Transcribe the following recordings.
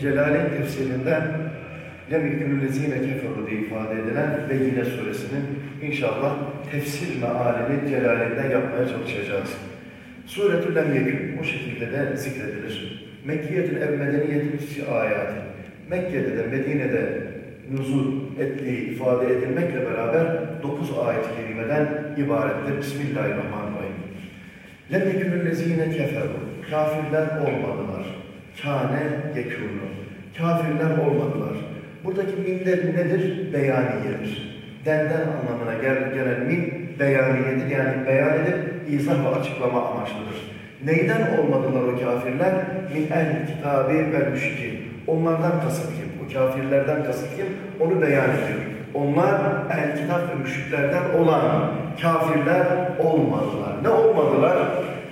Celal'in tefsirinden لَمِكْنُ keferu diye ifade edilen Beyyine suresinin inşallah tefsir mealini Celal'inde yapmaya çalışacağız. Suretü lem yekün bu şekilde de zikredilir. Mekkiyetül ev medeniyetül ayati. Mekke'de de Medine'de nuzul ettiği ifade edilmekle beraber dokuz ayet-i kerimeden ibarettir. Bismillahirrahmanirrahim. لَمْ يَكُنُ الَّذ۪ينَ كَفَرُوا Kafirler olmadılar. Kâne yekûnu. Kafirler olmadılar. Buradaki mimler nedir? Beyaniyedir. Denden anlamına gel, gelen mim beyaniyedir. Yani beyan edip izah ve açıklama amaçlıdır. Neyden olmadılar o kafirler? Min el kitabı ve müşrikin. Onlardan kasıt kim? O kafirlerden kasıt kim? Onu beyan ediyor. Onlar el kitap ve müşriklerden olan kafirler olmadılar. Ne olmadılar?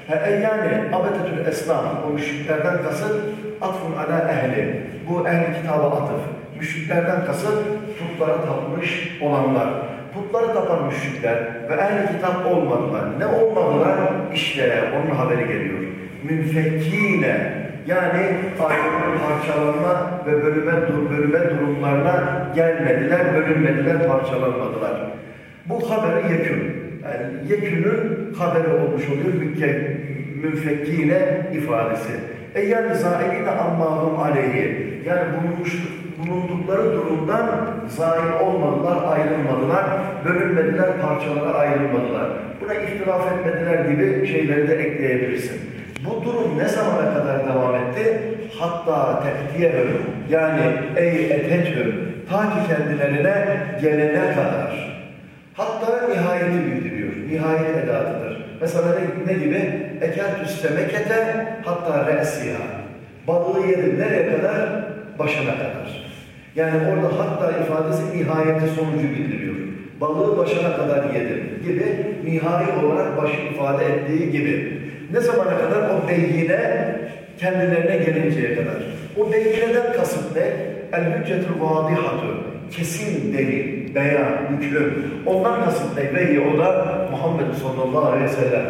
He, yani abetetül esnam, o müşriklerden kasıt atfun ala ehli. Bu ehli kitaba atıf. Müşriklerden kasıt putlara tapmış olanlar. Putları tapan müşrikler ve ehli kitap olmadılar. Ne olmadılar? İşte onun haberi geliyor. Münfekkine yani parçalanma ve bölüme, bölüme durumlarına gelmediler, bölünmediler, parçalanmadılar. Bu haberi yekün. Yani yekünün haberi olmuş oluyor münfekkine ifadesi. E yani zailine ammahum aleyhi. Yani bulunmuş, bulundukları durumdan zail olmadılar, ayrılmadılar, bölünmediler, parçalara ayrılmadılar. Buna ihtilaf etmediler gibi şeyleri de ekleyebilirsin. Bu durum ne zamana kadar devam etti? Hatta tehdiyehüm yani ey etethüm ta ki kendilerine gelene kadar. Hatta nihayeti. Nihayet edatıdır. Mesela ne, ne gibi? Ekentüs semekete hatta re'siha. Balığı yedim nereye kadar? Başına kadar. Yani orada hatta ifadesi nihayeti sonucu bildiriyor. Balığı başına kadar yedim gibi nihai olarak başı ifade ettiği gibi. Ne zamana kadar? O beyine kendilerine gelinceye kadar. O beyineden kasıt ne? El-hüccetül vâdihatu. Kesin delil, beyan, hüküm. Ondan kasıt ne? Ve o da Muhammed sallallahu aleyhi ve sellem.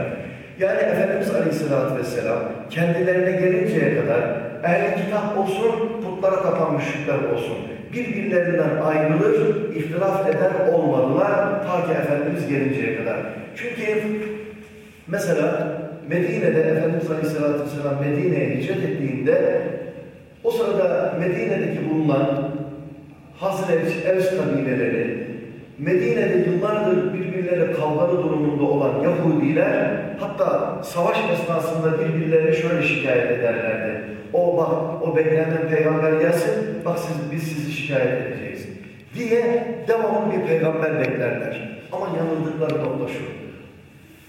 Yani Efendimiz Aleyhisselatü Vesselam kendilerine gelinceye kadar ehl kitap olsun, putlara tapan müşrikler olsun. Birbirlerinden ayrılır, ihtilaf eder olmadılar ta ki Efendimiz gelinceye kadar. Çünkü mesela Medine'de Efendimiz Aleyhisselatü Vesselam Medine'ye hicret ettiğinde o sırada Medine'deki bulunan Hazreç, Evs kabileleri, Medine'de yıllardır birbirleriyle kavgalı durumunda olan Yahudiler hatta savaş esnasında birbirlerine şöyle şikayet ederlerdi. O bak, o beklenen peygamber gelsin, bak siz, biz sizi şikayet edeceğiz diye devamlı bir peygamber beklerler. Ama yanıldıkları nokta şu.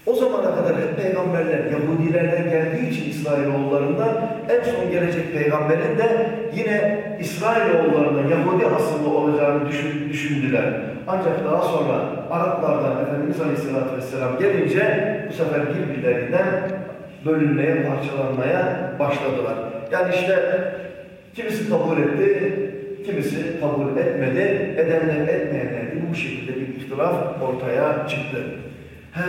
O zamana kadar hep peygamberler Yahudilerden geldiği için İsrailoğullarından en son gelecek peygamberin de yine İsrailoğullarından Yahudi asıllı olacağını düşün, düşündüler. Ancak daha sonra Araplardan Efendimiz Aleyhisselatü Vesselam gelince bu sefer birbirlerinden bölünmeye, parçalanmaya başladılar. Yani işte kimisi kabul etti, kimisi kabul etmedi, edenler etmeyenler bu şekilde bir ihtilaf ortaya çıktı. He,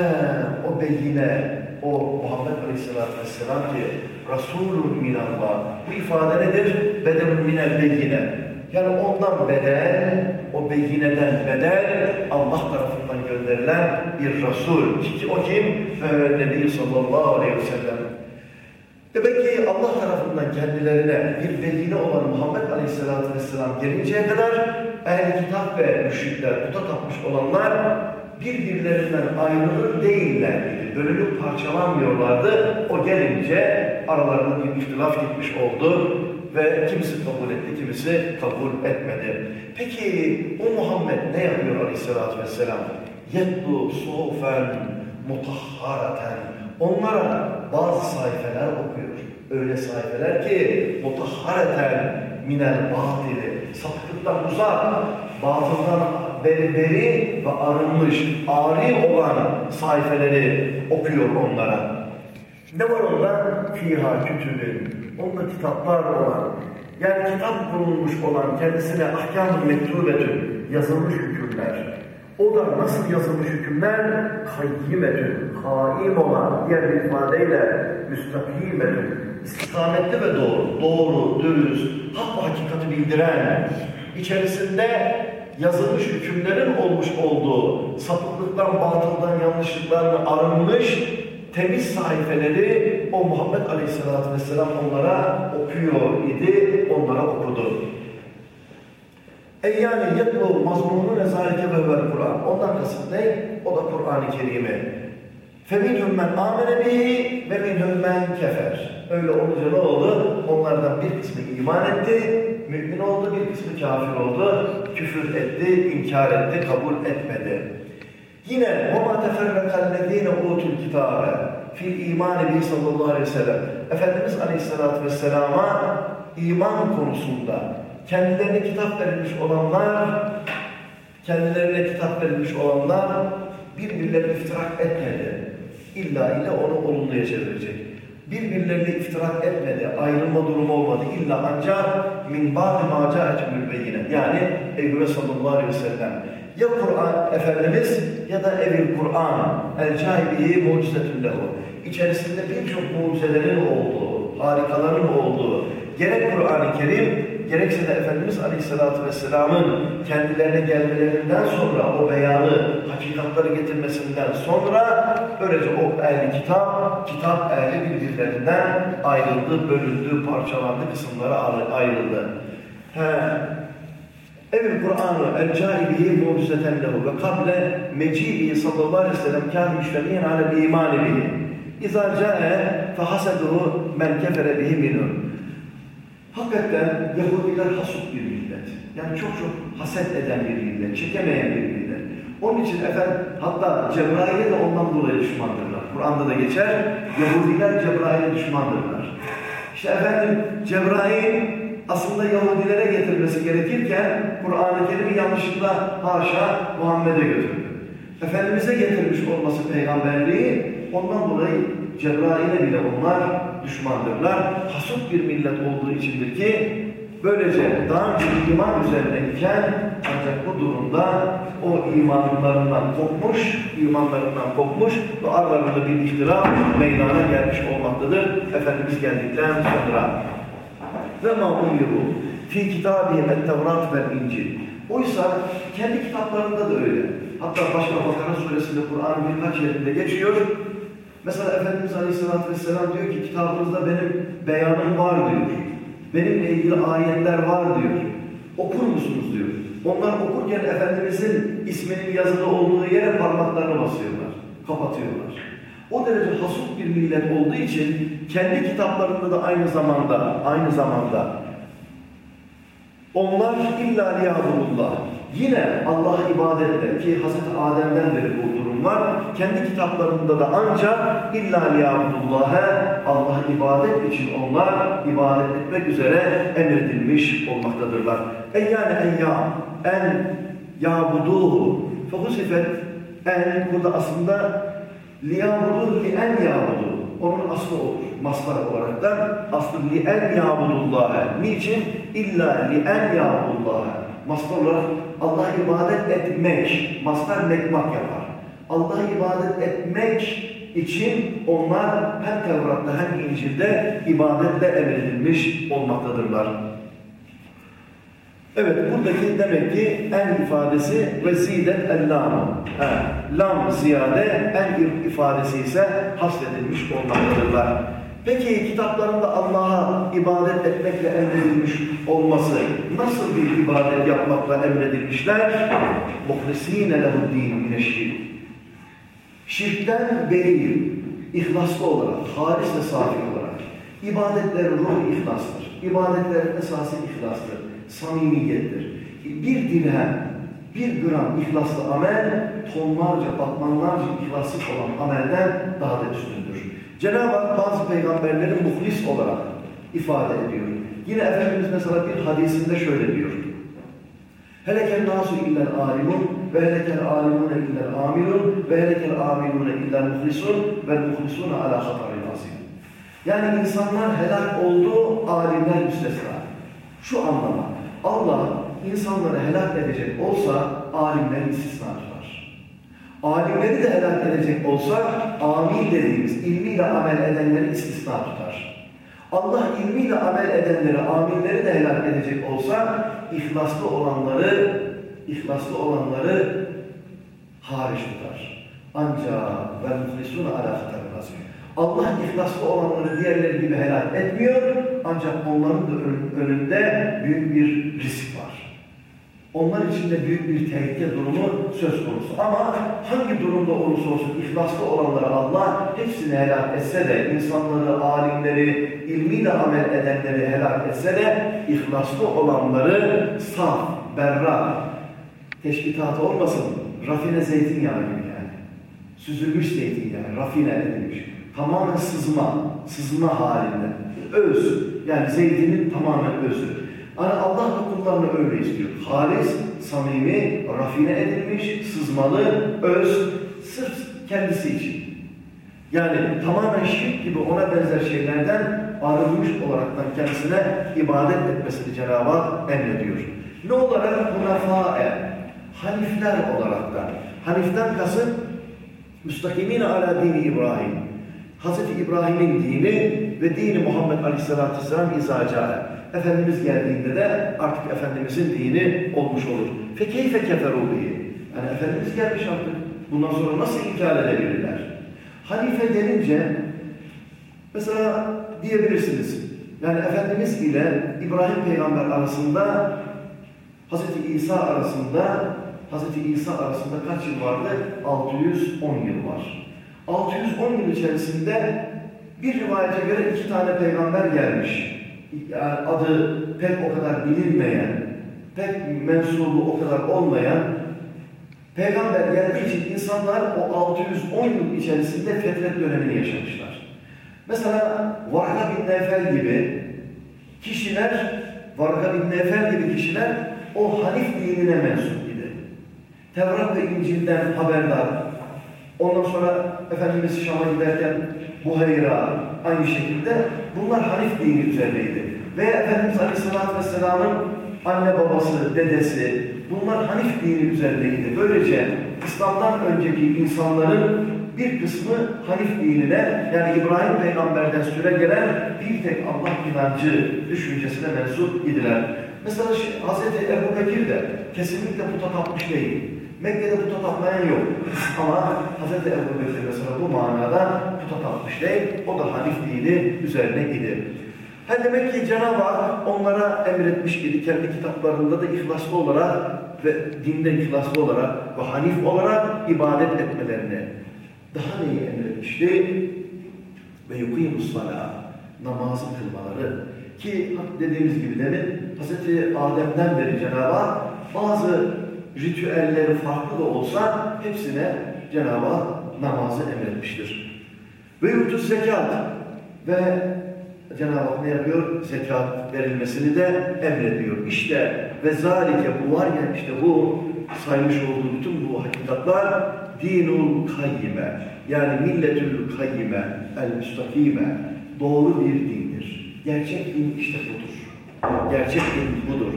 o beyine, o Muhammed Aleyhisselatü Vesselam ki Resulun minallah. Bu ifade nedir? Bedelun minel beyine. Yani ondan bedel, o beyineden bedel Allah tarafından gönderilen bir Resul. Ki o kim? Ve Nebi sallallahu aleyhi ve sellem. Demek ki Allah tarafından kendilerine bir beyine olan Muhammed Aleyhisselatü Vesselam gelinceye kadar ehl kitap ve müşrikler, puta tapmış olanlar birbirlerinden ayrılır değiller idi. Bölünüp parçalanmıyorlardı. O gelince aralarında bir ihtilaf gitmiş oldu ve kimisi kabul etti, kimisi kabul etmedi. Peki o Muhammed ne yapıyor aleyhissalatü vesselam? Yetlu sufen mutahharaten. Onlara bazı sayfeler okuyor. Öyle sayfeler ki mutahhareten minel batili. Sapıklıktan uzak, batıldan berberi ve arınmış, ari olan sayfeleri okuyor onlara. Ne var onda? Fiha kütübün. Onda kitaplar olan, yani kitap bulunmuş olan kendisine ahkam-ı mektubetün, yazılmış hükümler. O da nasıl yazılmış hükümler? Kayyimetün, kaim olan diğer bir ifadeyle müstakimetun. İstikametli ve doğru, doğru, dürüst, hak ve hakikati bildiren, içerisinde yazılmış hükümlerin olmuş olduğu, sapıklıktan, batıldan, yanlışlıklardan arınmış temiz sayfeleri o Muhammed Aleyhisselatü Vesselam onlara okuyor idi, onlara okudu. E yani yetlu mazmunu nezareke ve vel Kur'an. Ondan kasıt ne? O da Kur'an-ı Kerim'i. فَمِنْهُمْ مَنْ آمَنَ بِهِ وَمِنْهُمْ مَنْ kefer. Öyle olunca ne oldu? Onlardan bir kısmı iman etti, mümin oldu, bir kısmı kafir oldu, küfür etti, inkar etti, kabul etmedi. Yine وَمَا تَفَرَّقَ الَّذ۪ينَ اُوتُوا الْكِتَابَ fil iman bi sallallahu aleyhi ve sellem. Efendimiz aleyhissalatü vesselama iman konusunda kendilerine kitap verilmiş olanlar kendilerine kitap verilmiş olanlar birbirlerine iftirak etmedi. İlla ile onu olumluya çevirecek. Birbirlerine iftirak etmedi, ayrılma durumu olmadı. İlla ancak min ba'di ma ca'etül beyine. Yani Eyyube sallallahu aleyhi ve sellem. ya Kur'an Efendimiz ya da evil Kur'an el cahibihi mucizetün lehu. İçerisinde birçok mucizelerin olduğu, harikaların olduğu, gerek Kur'an-ı Kerim gerekse de Efendimiz Aleyhisselatü Vesselam'ın kendilerine gelmelerinden sonra o beyanı, hakikatları getirmesinden sonra böylece o ehli kitap, kitap ehli birbirlerinden ayrıldı, bölündü, parçalandı, kısımlara ayrıldı. He. Evil Kur'an'ı el-caibihi mucizeten lehu ve kable mecibi sallallahu aleyhi ve sellem kâr müştemiyen alel imani bihi. İzâ câe fehaseduhu men kefere bihi minun. Hakikaten Yahudiler hasut bir millet. Yani çok çok haset eden bir millet, çekemeyen bir millet. Onun için efendim hatta Cebrail'e de ondan dolayı düşmandırlar. Kur'an'da da geçer, Yahudiler Cebrail'e düşmandırlar. İşte efendim Cebrail aslında Yahudilere getirmesi gerekirken Kur'an-ı Kerim'i yanlışlıkla haşa Muhammed'e götürdü. Efendimiz'e getirmiş olması peygamberliği ondan dolayı Cebrail'e bile onlar düşmandırlar. Hasut bir millet olduğu içindir ki böylece daha önce iman üzerine iken ancak bu durumda o imanlarından kopmuş, imanlarından kopmuş ve aralarında bir ihtilaf meydana gelmiş olmaktadır. Efendimiz geldikten sonra ve ma umiru fi kitabihim et-Tevrat ve İncil. Oysa kendi kitaplarında da öyle. Hatta başka Bakara suresinde Kur'an birkaç yerinde geçiyor. Mesela Efendimiz Aleyhisselatü Vesselam diyor ki kitabınızda benim beyanım var diyor. Benimle ilgili ayetler var diyor. Okur musunuz diyor. Onlar okurken Efendimizin isminin yazılı olduğu yere parmaklarını basıyorlar. Kapatıyorlar. O derece hasut bir millet olduğu için kendi kitaplarında da aynı zamanda aynı zamanda onlar illa liyabulullah. Yine Allah'a ibadetle ki Hazreti Adem'den beri bu durum var. Kendi kitaplarında da ancak illa liyabudullah'a Allah'a ibadet için onlar ibadet etmek üzere emredilmiş olmaktadırlar. En yani en ya en yabuduhu fehusifet en burada aslında liyabuduhu li en yabuduhu onun aslı olur. Maslar olarak da aslı li en yabudullah'a. Niçin? İlla li en yabudullah'a. Maslar olarak Allah'a ibadet etmek, maslar nekmak yapar. Allah'a ibadet etmek için onlar hem Tevrat'ta hem İncil'de ibadetle emredilmiş olmaktadırlar. Evet, buradaki demek ki en ifadesi ve zidet el-lam. Lam ziyade en ifadesi ise hasredilmiş olmaktadırlar. Peki kitaplarında Allah'a ibadet etmekle emredilmiş olması nasıl bir ibadet yapmakla emredilmişler? مُخْلِس۪ينَ لَهُ الدِّينُ مِنَ الشِّرْكِ Şirkten beri, ihlaslı olarak, halis ve safi olarak. İbadetlerin ruh ihlastır. İbadetlerin esası ihlastır, samimiyettir. Bir dirhem, bir gram ihlaslı amel, tonlarca, batmanlarca ihlaslı olan amelden daha da üstündür. Cenab-ı Hak bazı peygamberleri muhlis olarak ifade ediyor. Yine Efendimiz mesela bir hadisinde şöyle diyor. Helekel nasu illel alimun ve helekel alimune illel amilun ve helekel amilune illel muhlisun ve muhlisune ala hatarin azim. Yani insanlar helak oldu, alimler müstesna. Şu anlama, Allah insanları helak edecek olsa alimler istisna tutar. Alimleri de helak edecek olsa amin dediğimiz ilmiyle amel edenleri istisna tutar. Allah ilmiyle amel edenleri, aminleri de helak edecek olsa ihlaslı olanları, ihlaslı olanları hariç tutar. Ancak ve muhlisuna ala hatarı Allah ihlaslı olanları diğerleri gibi helak etmiyor. Ancak onların da önünde büyük bir risk var. Onlar için de büyük bir tehlike durumu söz konusu. Ama hangi durumda olursa olsun ihlaslı olanları Allah hepsini helak etse de, insanları, alimleri, ilmiyle amel edenleri helak etse de, ihlaslı olanları saf, berra, teşkitatı olmasın, rafine zeytinyağı gibi yani. Süzülmüş zeytinyağı, rafine edilmiş. Tamamen sızma, sızma halinde. Öz, yani zeytinin tamamen özü. Yani Allah da kullarını öyle istiyor. Halis, samimi, rafine edilmiş, sızmalı, öz, sırf kendisi için. Yani tamamen şirk gibi ona benzer şeylerden arınmış olaraktan kendisine ibadet etmesini Cenab-ı Hak emrediyor. Ne olarak? Hunafae, hanifler olaraktan. Haniften kasıt, müstakimine ala dini İbrahim. Hazreti İbrahim'in dini ve dini Muhammed Aleyhisselatü Vesselam izacağı. Efendimiz geldiğinde de artık Efendimizin dini olmuş olur. Fekeyfe keferu bihi. Yani Efendimiz gelmiş artık. Bundan sonra nasıl inkar edebilirler? Halife denince mesela diyebilirsiniz. Yani Efendimiz ile İbrahim peygamber arasında Hazreti İsa arasında Hazreti İsa arasında kaç yıl vardı? 610 yıl var. 610 yıl içerisinde bir rivayete göre iki tane peygamber gelmiş yani adı pek o kadar bilinmeyen, pek mensubu o kadar olmayan peygamber geldiği için insanlar o 610 yıl içerisinde fetret dönemini yaşamışlar. Mesela Varga bin Nefel gibi kişiler, Varga bin Nefel gibi kişiler o Hanif dinine mensup idi. Tevrat ve İncil'den haberdar. Ondan sonra Efendimiz Şam'a giderken Buhayra aynı şekilde bunlar Hanif dini üzerindeydi. Ve Efendimiz Aleyhisselatü Vesselam'ın anne babası, dedesi bunlar Hanif dini üzerindeydi. Böylece İslam'dan önceki insanların bir kısmı Hanif dinine yani İbrahim peygamberden süre gelen bir tek Allah inancı düşüncesine mensup idiler. Mesela Hz. Ebu Bekir de kesinlikle puta tapmış değil. Mekke'de puta tapmayan yok. Ama Hz. Ebu Bekir mesela bu manada puta tapmış değil. O da Hanif dini üzerine idi. Ha demek ki Cenab-ı Hak onlara emretmiş idi kendi kitaplarında da ihlaslı olarak ve dinde ihlaslı olarak ve hanif olarak ibadet etmelerini. Daha neyi emretmişti? Ve yukimus sala namazı kılmaları. Ki dediğimiz gibi demin Hz. Adem'den beri Cenab-ı Hak ritüelleri farklı da olsa hepsine Cenab-ı namazı emretmiştir. Ve yutuz zekat ve Cenab-ı Hak ne yapıyor? Zekat verilmesini de emrediyor. İşte ve zalike bu var ya işte bu saymış olduğu bütün bu hakikatlar dinul kayyime yani milletül kayyime el müstakime doğru bir dindir. Gerçek din işte budur. Gerçek din budur.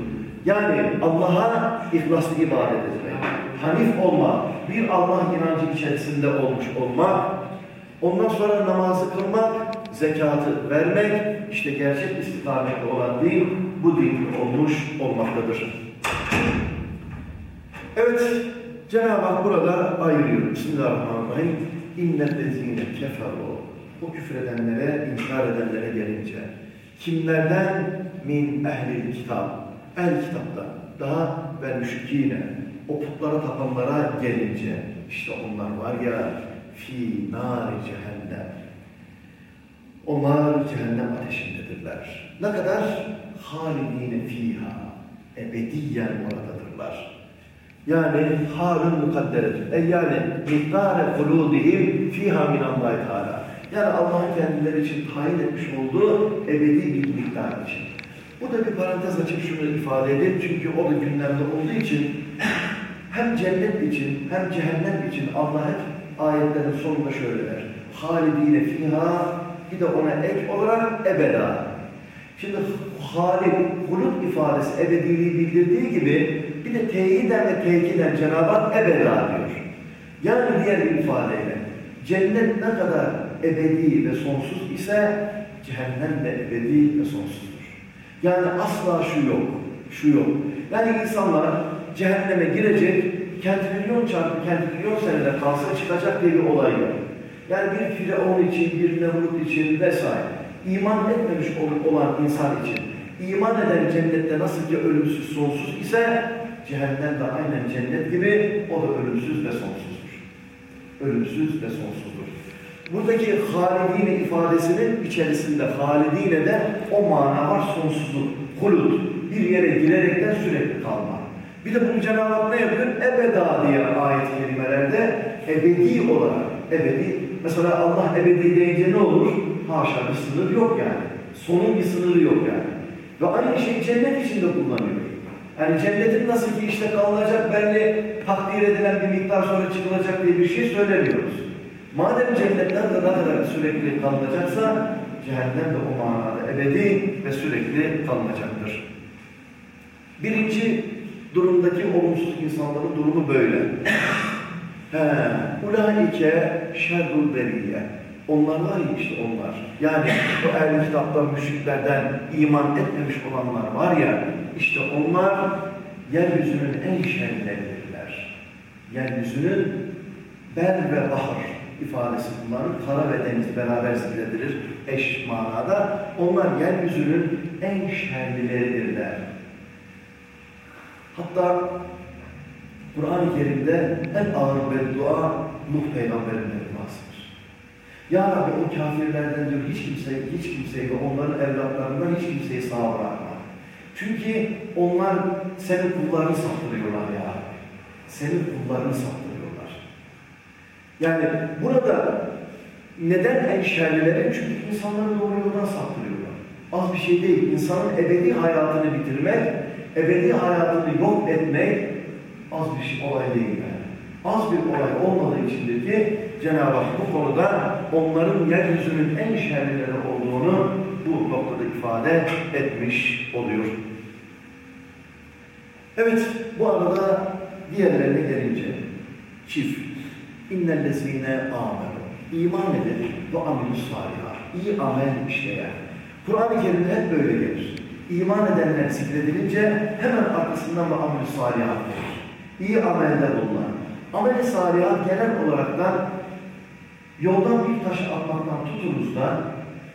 Yani Allah'a ihlaslı ibadet etmek, hanif olmak, bir Allah inancı içerisinde olmuş olmak, ondan sonra namazı kılmak, zekatı vermek, işte gerçek istikametli olan din, bu din olmuş olmaktadır. Evet, Cenab-ı Hak burada ayırıyor. Bismillahirrahmanirrahim. İnnellezine keferu. Bu küfredenlere, inkar edenlere gelince. Kimlerden? Min ehlil kitap. El kitapta. Daha ve müşrikine. O putlara tapanlara gelince. işte onlar var ya fi nar cehennem onlar cehennem ateşindedirler. Ne kadar? Halidine fiha. Ebediyen oradadırlar. Yani harun mukadderetün. E yani miktare huludihim fiha minallahi teala. Yani Allah'ın kendileri için tayin etmiş olduğu ebedi bir miktar için. Bu da bir parantez açıp şunu ifade edeyim. Çünkü o da gündemde olduğu için hem cennet için hem cehennem için Allah hep ayetlerin sonunda şöyle der. Halidine fiha bir de ona ek olarak ebeda. Şimdi halik, hulut ifadesi ebediliği bildirdiği gibi bir de teyiden ve tekiden Cenab-ı Hak ebeda diyor. Yani diğer bir ifadeyle cennet ne kadar ebedi ve sonsuz ise cehennem de ebedi ve sonsuzdur. Yani asla şu yok, şu yok. Yani insanlar cehenneme girecek, kentilyon çarpı kentilyon senede kalsa çıkacak diye bir olay yok. Yani bir Firavun için, bir Nemrut için vesaire. iman etmemiş olan insan için iman eden cennette nasıl ki ölümsüz sonsuz ise cehennem de aynen cennet gibi o da ölümsüz ve sonsuzdur. Ölümsüz ve sonsuzdur. Buradaki halidine ifadesinin içerisinde halidine de o mana var sonsuzluk, hulut. Bir yere girerekten sürekli kalma. Bir de bunu Cenab-ı Hak ne yapıyor? Ebeda diye ayet kelimelerde ebedi olarak, ebedi. Mesela Allah ebedi deyince ne olur? Haşa bir sınır yok yani. Sonun bir sınırı yok yani. Ve aynı şeyi cennet için de kullanıyor. Yani cennetin nasıl ki işte kalınacak belli takdir edilen bir miktar sonra çıkılacak diye bir şey söylemiyoruz. Madem cennetler de ne sürekli kalınacaksa cehennem de o manada ebedi ve sürekli kalınacaktır. Birinci durumdaki olumsuz insanların durumu böyle. Ulaike şerrul beriye. Onlar var ya işte onlar. Yani bu ehl kitaptan, müşriklerden iman etmemiş olanlar var ya, işte onlar yeryüzünün en şerleridirler. Yeryüzünün ber ve bahar ifadesi bunların kara ve deniz beraber zikredilir eş manada. Onlar yeryüzünün en şerlileridirler. Hatta Kur'an-ı Kerim'de en ağır bir dua Nuh peygamberin duasıdır. Ya Rabbi o kafirlerden diyor hiç kimseyi, hiç kimseyi ve onların evlatlarından hiç kimseyi sağ bırakma. Çünkü onlar senin kullarını saptırıyorlar ya Rabbi. Senin kullarını saptırıyorlar. Yani burada neden en şerlileri? Çünkü insanları doğru yoldan saptırıyorlar. Az bir şey değil. İnsanın ebedi hayatını bitirmek, ebedi hayatını yok etmek az bir şey, olay değil yani. Az bir olay olmadığı içindir ki Cenab-ı Hak bu konuda onların yeryüzünün en şerlileri olduğunu bu noktada ifade etmiş oluyor. Evet, bu arada diğerlerine gelince çift. İnnellezine amenu. İman edin ve amelü salihah. İyi amel işleyen. Kur'an-ı Kerim'de hep böyle gelir. İman edenler zikredilince hemen arkasından ve amelü salihah gelir. İyi amelde bulunan. Amel-i salihat genel olaraktan yoldan bir taşı atmaktan tutunuz da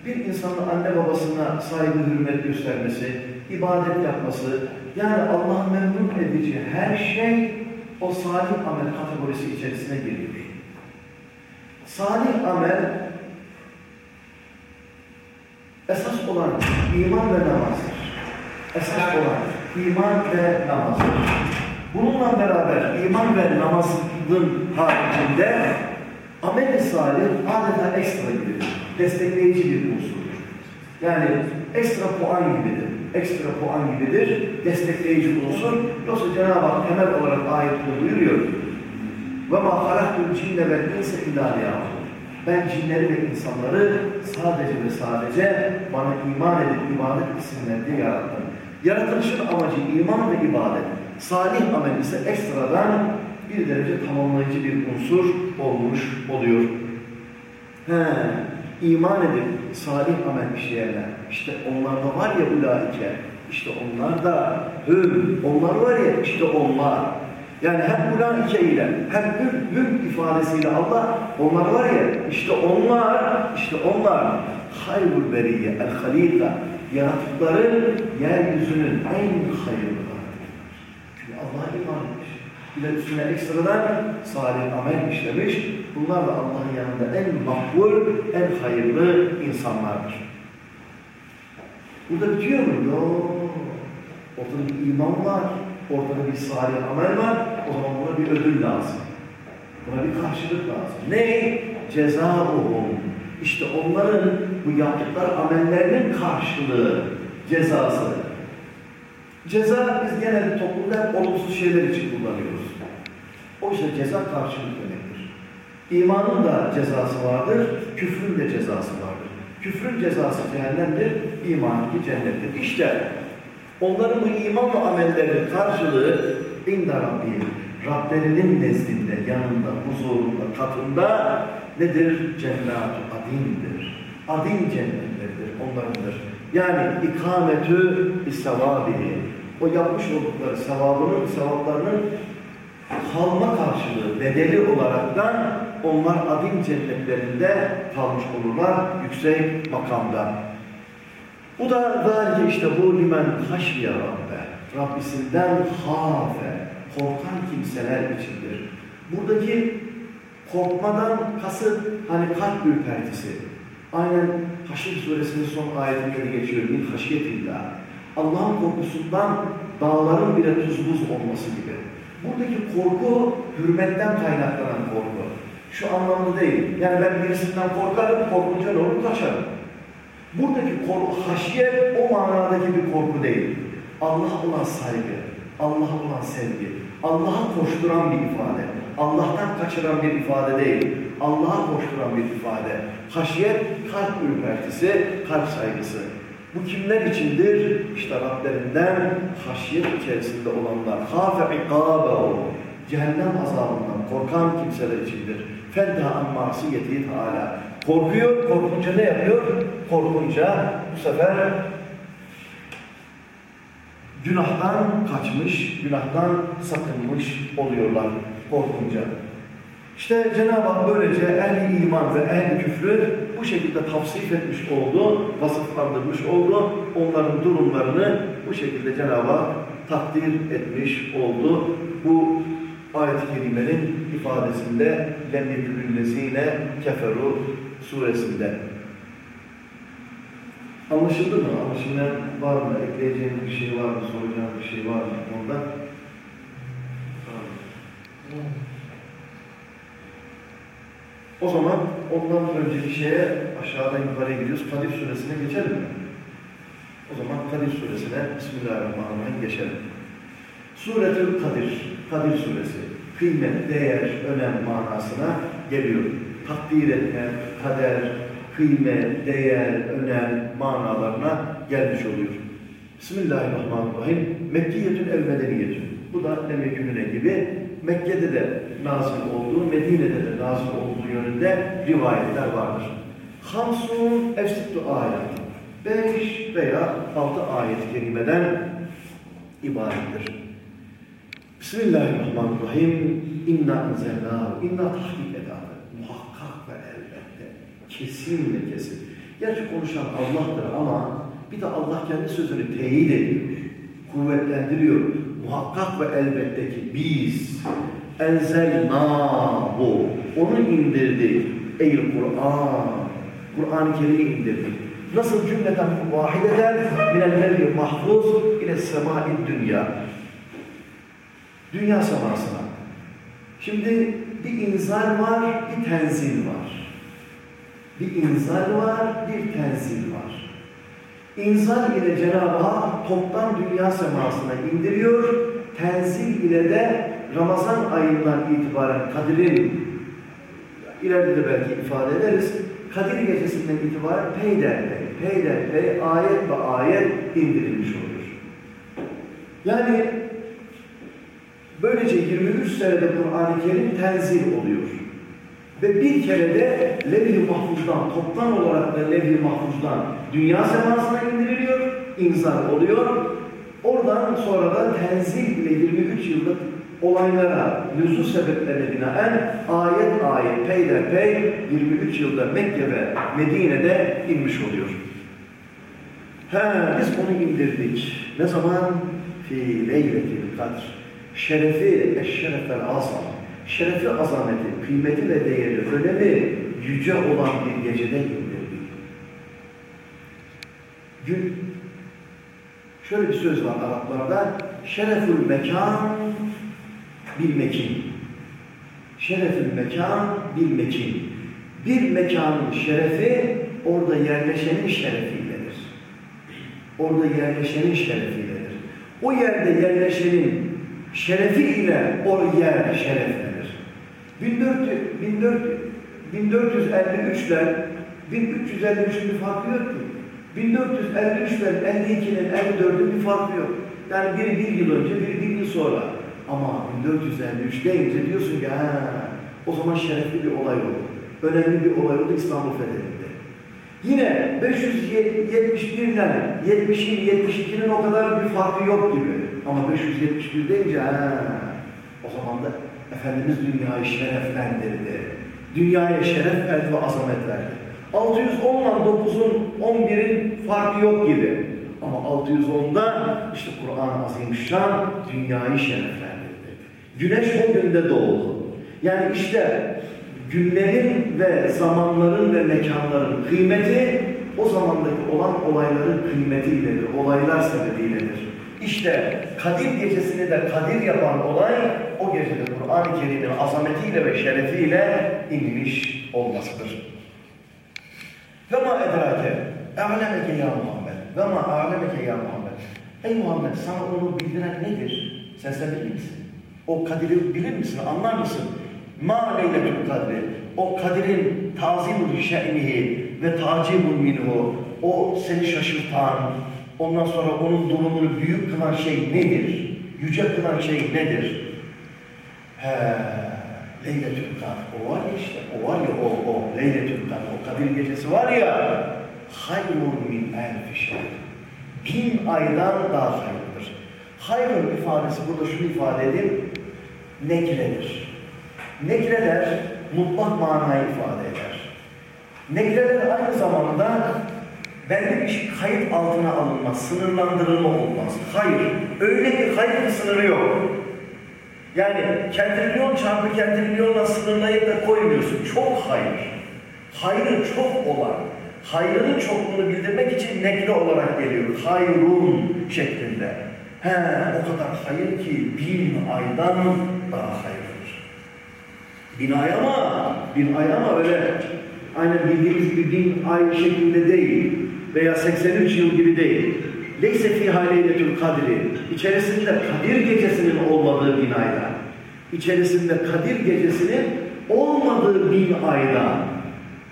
bir insanın anne babasına saygı, hürmet göstermesi, ibadet yapması, yani Allah'ın memnun edici her şey o salih amel kategorisi içerisine giriyor. Salih amel esas olan iman ve namazdır. Esas olan iman ve namazdır. Bununla beraber iman ve namazın haricinde amel-i salih adeta ekstra gibidir. Destekleyici bir unsurdur. Yani ekstra puan gibidir. Ekstra puan gibidir. Destekleyici unsur. Yoksa Cenab-ı Hak temel olarak ayette buyuruyor. Ve ma halaktul cinne vel insa illa. Ben cinleri ve insanları sadece ve sadece bana iman edip ibadet isimlerinde yarattım. Yaratılışın amacı iman ve ibadet. Salih amel ise ekstradan bir derece tamamlayıcı bir unsur olmuş oluyor. He, iman edip salih amel işleyenler. İşte onlarda var ya ulaike. İşte onlar da hüm. Onlar var ya işte onlar. Yani hem ulaike ile hem hüm ifadesiyle Allah onlar var ya işte onlar, işte onlar hayrul beriye el halika yaratıkların yeryüzünün en hayırlıları. Çünkü Allah'a iman etmiş. Bir de üstüne ekstradan salih amel işlemiş. Bunlar da Allah'ın yanında en makbul, en hayırlı insanlardır. Burada bitiyor mu? Yok. Ortada bir iman var, ortada bir salih amel var. O zaman buna bir ödül lazım. Buna bir karşılık lazım. Ne? Cezaohum. İşte onların bu yaptıkları amellerinin karşılığı, cezası. Ceza biz genelde toplumda olumsuz şeyler için kullanıyoruz. Oysa ceza karşılık demektir. İmanın da cezası vardır, küfrün de cezası vardır. Küfrün cezası cehennemdir, imanınki cennettir. İşte onların bu iman ve amellerinin karşılığı inda Rabbim. Rablerinin nezdinde, yanında, huzurunda, katında nedir? Cennet-ı adindir. Adin cennetleridir, onlarındır. Yani ikametü issevabihi. O yapmış oldukları sevabının, sevaplarının kalma karşılığı, bedeli olaraktan onlar adin cennetlerinde kalmış olurlar yüksek makamda. Bu da zâlike işte bu limen haşiye Rabbe. Rabbisinden hafe, korkan kimseler içindir. Buradaki korkmadan kasıt hani kalp ürpertisi. Aynen Haşir suresinin son ayetinde geçiyor. Min haşiyetillah. Allah'ın korkusundan dağların bile tuz buz olması gibi. Buradaki korku hürmetten kaynaklanan korku. Şu anlamda değil. Yani ben birisinden korkarım, korkunca ne olur kaçarım. Buradaki korku, haşiyet o manadaki bir korku değil. Allah'a olan saygı, Allah'a olan sevgi, Allah'a koşturan bir ifade, Allah'tan kaçıran bir ifade değil, Allah'a koşturan bir ifade. Haşiyet, kalp ürpertisi, kalp saygısı. Bu kimler içindir? İşte Rablerinden haşiyet içerisinde olanlar. Hafe ikabehu. Cehennem azabından korkan kimseler içindir. Fedda an masiyeti Teala. Korkuyor, korkunca ne yapıyor? Korkunca bu sefer günahtan kaçmış, günahtan sakınmış oluyorlar korkunca. İşte Cenab-ı Hak böylece ehli iman ve ehli küfrü bu şekilde tavsif etmiş oldu, vasıflandırmış oldu. Onların durumlarını bu şekilde Cenab-ı Hak takdir etmiş oldu. Bu ayet-i kerimenin ifadesinde lem yekülüllezine keferu suresinde. Anlaşıldı mı? Anlaşılmayan var mı? Ekleyeceğiniz bir şey var mı? Soracağınız bir şey var mı? Onda. O zaman ondan önceki şeye aşağıdan yukarıya gidiyoruz. Kadir suresine geçelim mi? O zaman Kadir suresine Bismillahirrahmanirrahim geçelim. Suretül Kadir, Kadir suresi. Kıymet, değer, önem manasına geliyor. Takdir etme, kader, kıymet, değer, önem manalarına gelmiş oluyor. Bismillahirrahmanirrahim. Mekkiyetün el medeniyetün. Bu da emekününe gibi Mekke'de de nazil olduğu, Medine'de de nazil olduğu yönünde rivayetler vardır. Hamsun efsittu ayet. Beş veya altı ayet-i kerimeden ibarettir. Bismillahirrahmanirrahim. İnna enzelnâhu. İnna tahkik elbette. Kesin. Gerçi konuşan Allah'tır ama bir de Allah kendi sözünü teyit ediyor. Kuvvetlendiriyor. Muhakkak ve elbette ki biz enzelnâhu. Onu indirdik. Ey Kur'an. Kur'an-ı Kerim'i indirdik. Nasıl cümleten vahideden minel mahfuz ile semai dünya. Dünya semasına. Şimdi bir inzal var, bir tenzil var. Bir inzal var, bir tenzil var. İnzal ile Cenab-ı Hak toptan dünya semasına indiriyor. Tenzil ile de Ramazan ayından itibaren Kadir'in ileride de belki ifade ederiz. Kadir gecesinden itibaren peyderpey, peyderpey, ayet ve ayet indirilmiş oluyor. Yani böylece 23 senede Kur'an-ı Kerim tenzil oluyor. Ve bir kere de levh-i mahfuzdan, toptan olarak da levh-i mahfuzdan dünya semasına indiriliyor, inzal oluyor. Oradan sonra da tenzil ile 23 yıllık olaylara, nüzul sebeplerine binaen ayet ayet, peyderpey 23 yılda Mekke ve Medine'de inmiş oluyor. He, biz onu indirdik. Ne zaman? Fi leyletil kadr. Şerefi, eşşerefel azam. Şerefi azameti, kıymeti ve değeri, önemi yüce olan bir gecede indirdik. Gün, şöyle bir söz var Araplarda. Şerefül mekan bir mekin. Şerefül mekan bir mekin. Bir mekanın şerefi orada yerleşenin şerefiyledir. Orada yerleşenin şerefiyledir. O yerde yerleşenin şerefi ile o yer şereflenir. 1400, 1400, 1453 ile 1353'ün bir farkı yok ki. 1453 ile 52'nin 54'ün bir farkı yok. Yani biri bir yıl önce, biri bir yıl sonra. Ama 1453 deyince diyorsun ki ha, o zaman şerefli bir olay oldu. Önemli bir olay oldu İstanbul fethedildi. Yine 571 ile 70'in 72'nin o kadar bir farkı yok gibi. Ama 571 deyince ha, o zaman da Efendimiz dünyayı şereflendirdi. Dünyaya şeref verdi ve azamet verdi. 610 ile 9'un 11'in farkı yok gibi. Ama 610'da işte Kur'an-ı Azimüşşan dünyayı şereflendirdi. Güneş o günde doğdu. Yani işte günlerin ve zamanların ve mekanların kıymeti o zamandaki olan olayların kıymetiyledir, olaylar sebebiyledir. İşte Kadir gecesini de Kadir yapan olay o gecede Kur'an-ı Kerim'in azametiyle ve şerefiyle inmiş olmasıdır. Ve ma edrake, e'lemeke ya Muhammed, ve ma a'lemeke ya Muhammed. Ey Muhammed sana onu bildiren nedir? Sen sen bilir misin? O Kadir'i bilir misin, anlar mısın? Ma leyletül kadri, o Kadir'in tazimul şe'nihi ve tacibul minhu, o seni şaşırtan, ondan sonra onun durumunu büyük kılan şey nedir? Yüce kılan şey nedir? He, Leyletül Kadr, o var ya işte, o var ya o, o Leyletül Kadr, o Kadir gecesi var ya, hayrun min elfi. Bin aydan daha hayırlıdır. Hayrun ifadesi burada şunu ifade edeyim, nekredir. Nekreler mutlak manayı ifade eder. Nekreler aynı zamanda şey kayıt altına alınmaz, sınırlandırılma olmaz. Hayır, öyle bir kayıt sınırı yok. Yani kentilyon çarpı kentrilyonla sınırlayıp da koymuyorsun. Çok hayır. Hayrı çok olan, hayrının çokluğunu bildirmek için nekre olarak geliyor. Hayrun şeklinde. He, o kadar hayır ki bin aydan daha hayırlıdır. Bin ay ama, bin ay ama öyle aynen bildiğimiz gibi bin ay şeklinde değil veya 83 yıl gibi değil. Leyse fîhâ leyletül kadri. İçerisinde Kadir gecesinin olmadığı bin ayda. İçerisinde Kadir gecesinin olmadığı bin ayda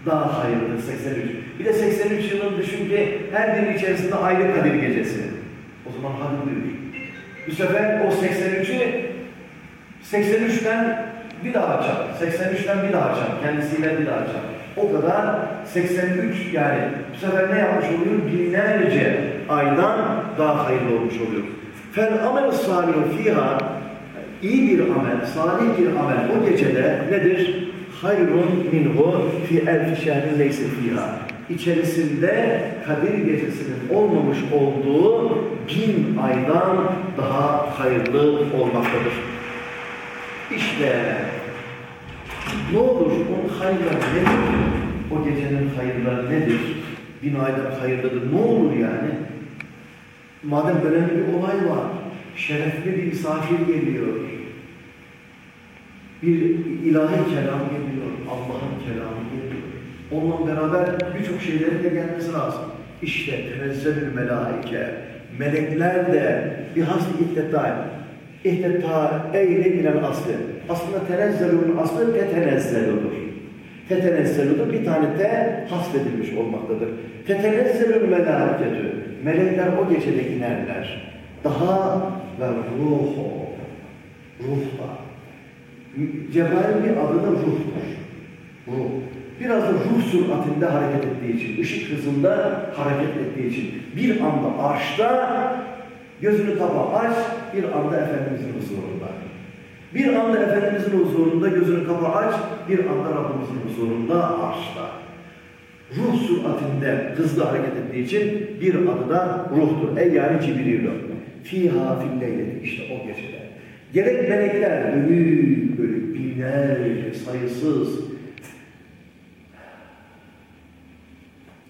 daha hayırlıdır 83. Bir de 83 yılın düşün ki her biri içerisinde ayrı Kadir gecesi. O zaman hadi buyur. Bu sefer o 83'ü 83'ten bir daha çarp. 83'ten bir daha çarp. Kendisiyle bir daha çarp. O kadar 83 yani bu sefer ne yapmış oluyor? Binlerce aydan daha hayırlı olmuş oluyor. Fel amel salih fiha iyi bir amel, salih bir amel o gecede nedir? Hayrun minhu fi elfi şehrin leyse fiha. İçerisinde Kadir gecesinin olmamış olduğu bin aydan daha hayırlı olmaktadır. İşte ne olur onun hayırları nedir? O gecenin hayırları nedir? Bin aydan hayırlıdır. Ne olur yani? Madem önemli bir olay var, şerefli bir misafir geliyor, bir ilahi kelam geliyor, Allah'ın kelamı geliyor. Onunla beraber birçok şeylerin de gelmesi lazım. İşte tenezzelül melaike, melekler de bir hasbi ihteta, ihteta eyle bilen aslı. Aslında tenezzelün aslı tetenezzeludur. Tetenezzeludur bir tane de hasfedilmiş olmaktadır. Tetenezzelül melaiketü. Melekler o gecede inerler. Daha ve ruhu. Ruhla. Cebrail'in bir adı da ruhtur. Ruh. Biraz da ruh süratinde hareket ettiği için, ışık hızında hareket ettiği için bir anda arşta gözünü kapa aç, bir anda Efendimizin huzurunda. Bir anda Efendimizin huzurunda gözünü kapa aç, bir anda Rabbimizin huzurunda arşta. Ruh süratinde hızlı hareket ettiği için bir adı da ruhtur. Ey yani Cibril'ü. Fiha fil leyleti işte o gecede. Gerek melekler büyük böyle binlerce sayısız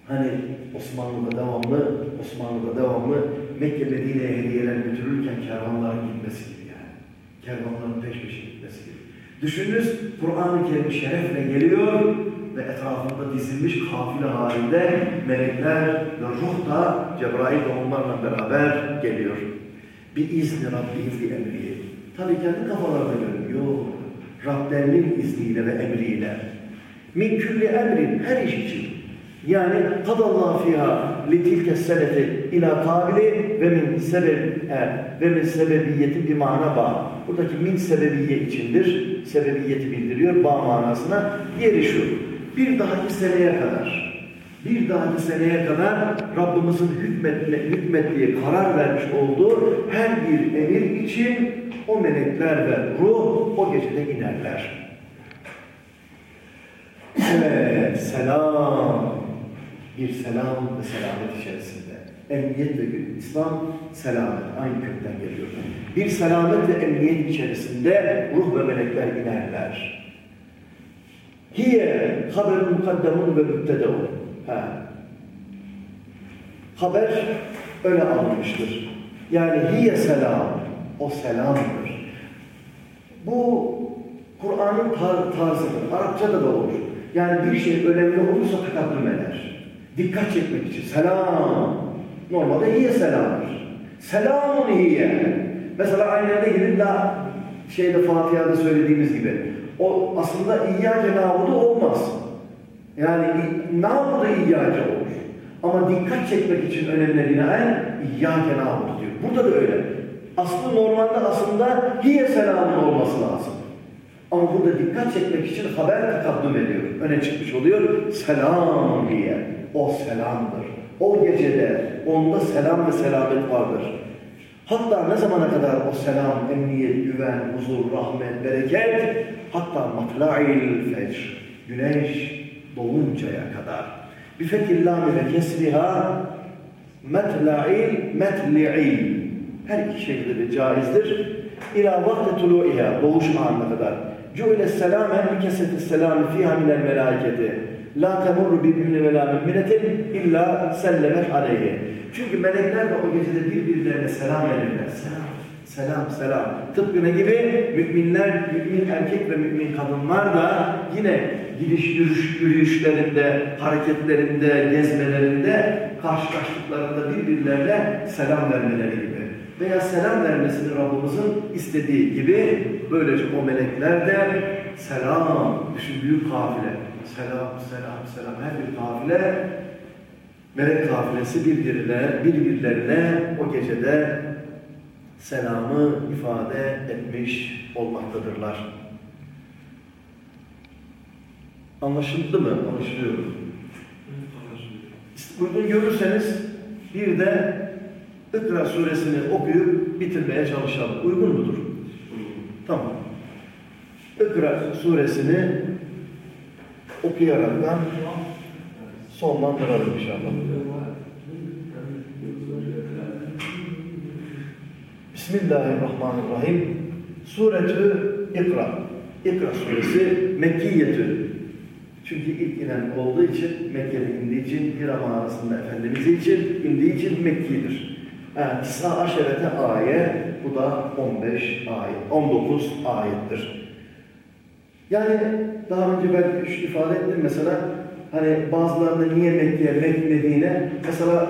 Hani Osmanlı'da devamlı, Osmanlı'da devamlı Mekke Medine'ye hediyeler götürürken kervanların gitmesi gibi. Kervanların peş peşe gitmesi gibi. Düşününüz Kur'an-ı Kerim şerefle geliyor ve etrafında dizilmiş kafile halinde melekler ve ruh da Cebrail onlarla beraber geliyor. Bir izni Rabbim bir emri. Tabii kendi kafalarına göre yok. Rablerinin izniyle ve emriyle. Min külli emrin her iş için yani kadallahu fiha kabili ve min sebeb e, ve min sebebiyeti bir mana bağ. Buradaki min sebebiye içindir. Sebebiyeti bildiriyor bağ manasına. Diğeri şu. Bir dahaki seneye kadar bir dahaki seneye kadar Rabbimizin hükmetme, hükmettiği, karar vermiş olduğu her bir emir için o melekler ve ruh o gecede inerler. Evet, selam. Bir selam ve selamet içerisinde. Emniyet ve gün. İslam selamet. Aynı kökten geliyor. Bir selamet ve emniyet içerisinde ruh ve melekler inerler. Hiye haberun mukaddemun ve mübtedeun. Ha. Haber öyle alınmıştır. Yani hiye selam. O selamdır. Bu Kur'an'ın tar tarzıdır. Arapçada da olur. Yani bir şey önemli olursa takaddüm eder. Dikkat çekmek için. Selam. Normalde hiye selamdır. Selamun hiye. Mesela aynı gibi la şeyde Fatiha'da söylediğimiz gibi. O aslında İyyâke nâbudu olmaz. Yani nâbudu İyyâke olur. Ama dikkat çekmek için önemli binaen İyyâke nâbudu diyor. Burada da öyle. Aslı normalde aslında hiye selamın olması lazım. Ama burada dikkat çekmek için haber takaddüm ediyor. Öne çıkmış oluyor. Selam diye. O selamdır. O gecede onda selam ve selamet vardır. Hatta ne zamana kadar o selam, emniyet, güven, huzur, rahmet, bereket hatta matla'il fecr, güneş doğuncaya kadar. Bir fethillâmi ve kesriha metla'il, metli'il. Her iki şekilde de caizdir. İlâ vakti tulu'iha, doğuş anına kadar. Cu'ile selâmen bi keseti selâmi fîhâ minel melâiketi. La temurru bi mümine ve la müminetin illa sellemet aleyhi. Çünkü melekler de o gecede birbirlerine selam verirler. Selam, selam, selam. Tıpkı ne gibi? Müminler, mümin erkek ve mümin kadınlar da yine gidiş yürüyüş, yürüyüşlerinde, hareketlerinde, gezmelerinde, karşılaştıklarında birbirlerine selam vermeleri gibi. Veya selam vermesini Rabbimizin istediği gibi böylece o melekler de selam, düşün büyük kafile, selam, selam, selam, her bir kafile melek kafilesi birbirine, birbirlerine o gecede selamı ifade etmiş olmaktadırlar. Anlaşıldı mı? Anlaşılıyor. Uygun görürseniz bir de İkra suresini okuyup bitirmeye çalışalım. Uygun mudur? Tamam. İkra suresini okuyarak da sonlandıralım inşallah. Bismillahirrahmanirrahim. Suretü İkra. İkra suresi Mekkiyetü. Çünkü ilk inen olduğu için, Mekke'de indiği için, Hira mağarasında Efendimiz için indiği için Mekki'dir. Yani Tisa aşerete ayet, bu da 15 ayet, 19 ayettir. Yani daha önce ben şu ifade ettim mesela, hani bazılarında niye Mekke'ye, Medine, mesela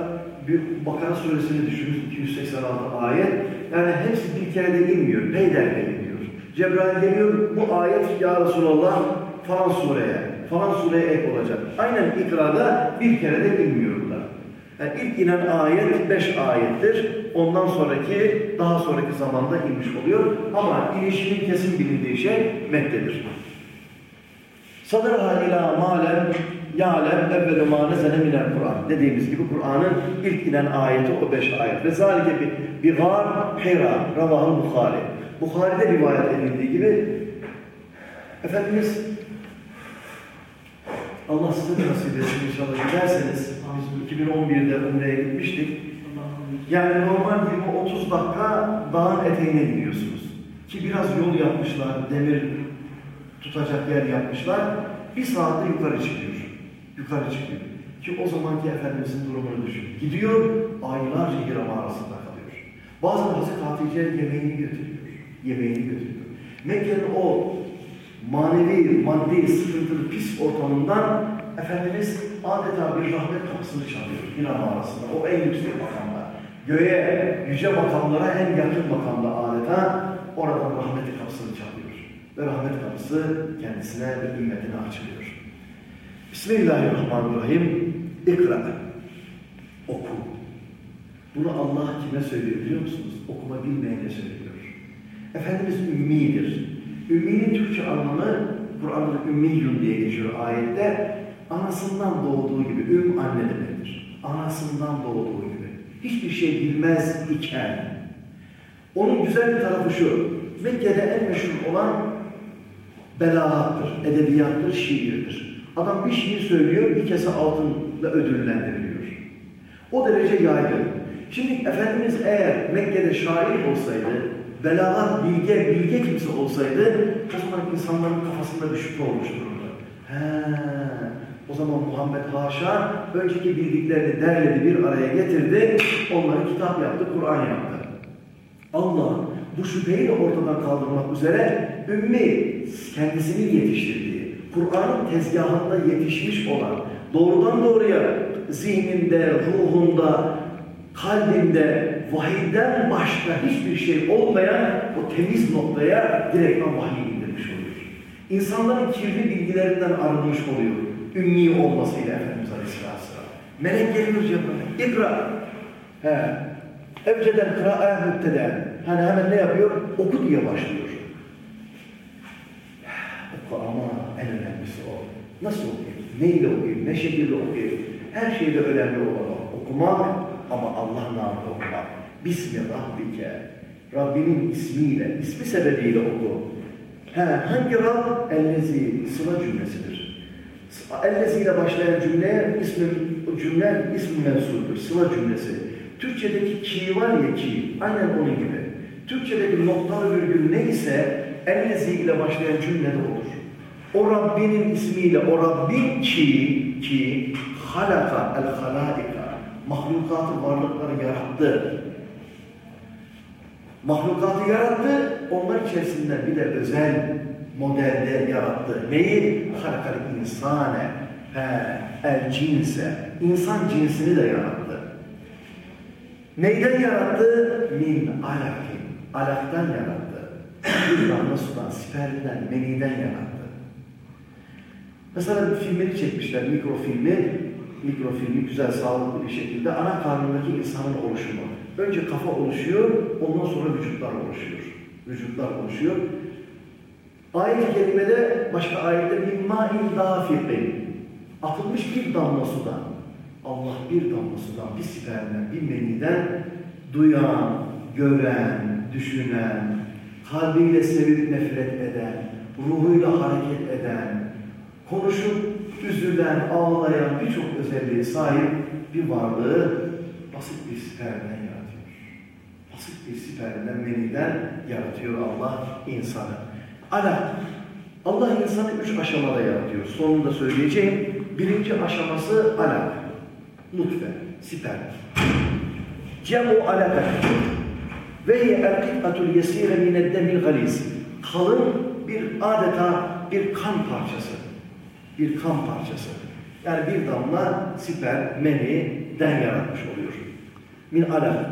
bir Bakara suresini düşünün, 286 ayet. Yani hepsi bir kerede inmiyor, peyderle iniyor. Cebrail geliyor, bu ayet ya Resulallah falan sureye, falan sureye ek olacak. Aynen ikrada bir kerede inmiyor bunlar. Yani ilk inen ayet beş ayettir. Ondan sonraki, daha sonraki zamanda inmiş oluyor. Ama inişinin kesin bilindiği şey Mekke'dir. Sadırha ila malem ya'lem evvelu ma nezele minel Kur'an. Dediğimiz gibi Kur'an'ın ilk inen ayeti o beş ayet. Ve zalike bir, bir gar hira ravahı Bukhari. Bukhari'de rivayet edildiği gibi Efendimiz Allah size de nasip etsin inşallah giderseniz biz 2011'de Umre'ye gitmiştik. Yani normal 20-30 dakika dağın eteğine gidiyorsunuz. Ki biraz yol yapmışlar, demir tutacak yer yapmışlar. Bir saatte yukarı çıkıyor. Yukarı çıkıyor. Ki o zamanki Efendimizin durumunu düşün. Gidiyor, aylarca Hira mağarasında kalıyor. Bazen Hazreti Hatice yemeğini götürüyor. Yemeğini götürüyor. Mekke'nin o manevi, maddi, sıkıntılı, pis ortamından Efendimiz adeta bir rahmet kapısını çalıyor Hira mağarasında. O en yüksek makamda. Göğe, yüce makamlara en yakın makamda adeta oradan rahmet kapısını çalıyor. Ve rahmet kapısı kendisine ve ümmetine açılıyor. Bismillahirrahmanirrahim. İkra. Oku. Bunu Allah kime söylüyor biliyor musunuz? Okuma bilmeyene söylüyor. Efendimiz ümmidir. Ümminin Türkçe anlamı Kur'an'da ümmiyun diye geçiyor ayette. Anasından doğduğu gibi, üm anne demektir. Anasından doğduğu gibi. Hiçbir şey bilmez iken. Onun güzel bir tarafı şu, Mekke'de en meşhur olan belagattır, edebiyattır, şiirdir. Adam bir şiir söylüyor, bir kese altınla ödüllendiriliyor. O derece yaygın. Şimdi Efendimiz eğer Mekke'de şair olsaydı, belagat, bilge, bilge kimse olsaydı, o zaman insanların kafasında bir şüphe olmuştur orada. He, o zaman Muhammed haşa, önceki bildiklerini derledi, bir araya getirdi, onları kitap yaptı, Kur'an yaptı. Allah bu şüpheyi de ortadan kaldırmak üzere ümmi kendisini yetiştirdiği, Kur'an'ın tezgahında yetişmiş olan, doğrudan doğruya zihninde, ruhunda, kalbinde, vahiyden başka hiçbir şey olmayan o temiz noktaya direktman vahiy indirmiş oluyor. İnsanların kirli bilgilerinden arınmış oluyor. Ümmi olmasıyla Efendimiz Aleyhisselatü Vesselam. Melek geliyor cebine. İkra. He. Evceden kıra'e müpteden. Hani hemen ne yapıyor? Oku diye başlıyor. Oku ama en önemlisi o. Nasıl okuyayım? Neyle okuyayım? Ne şekilde okuyayım? Her şeyde önemli olan o. Okumak ama Allah namına okumak. Bismi Rabbike. Rabbinin ismiyle, ismi sebebiyle oku. He, hangi Rab? Ellezi, sıla cümlesidir. Ellezi ile başlayan cümle, ismi, cümle ismi mensubudur, sıla cümlesi. Türkçedeki ki var ya ki, aynen onun gibi. Türkçedeki noktalı virgül neyse, ellezi ile başlayan cümle de olur. O Rabbinin ismiyle, o Rabbin ki, ki, halaka el halaika, mahlukatı, varlıkları yarattı. Mahlukatı yarattı, onlar içerisinden bir de özel modelde yarattı. Neyi? Halakal insane, he, el cinse, insan cinsini de yarattı. Neyden yarattı? Min alakin. Alaktan yarattı. Bir damla sudan, spermden, meniden yarattı. Mesela bir filmini çekmişler, mikrofilmi. Mikrofilmi güzel, sağlıklı bir şekilde ana karnındaki insanın oluşumu. Önce kafa oluşuyor, ondan sonra vücutlar oluşuyor. Vücutlar oluşuyor. Ayet-i kerimede, başka ayette bir ma'in dafiqin. Atılmış bir damla sudan. Allah bir damla sudan, bir siperden, bir meniden duyan, gören, düşünen, kalbiyle sevip nefret eden, ruhuyla hareket eden, konuşup üzülen, ağlayan birçok özelliğe sahip bir varlığı basit bir siperden yaratıyor. Basit bir siperden, meniden yaratıyor Allah insanı. Ala, Allah insanı üç aşamada yaratıyor. Sonunda söyleyeceğim. Birinci aşaması alak. Nutfe, siper. Cemu alakat. Ve hiye el-kit'atul yesire mineddemil galiz. Kalın bir adeta bir kan parçası. Bir kan parçası. Yani bir damla siper, meniden yaratmış oluyor. Min alak.